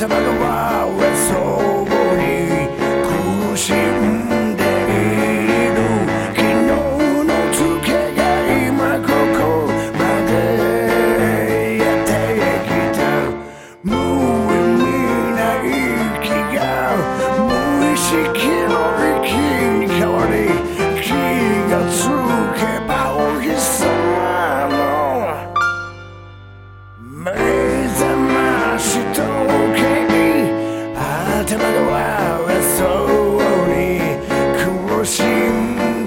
頭が割れそうに苦しんでいる昨日のツケが今ここまでやってきた。無意味な息が。無意識の息に変わり頭側はそうに苦しむ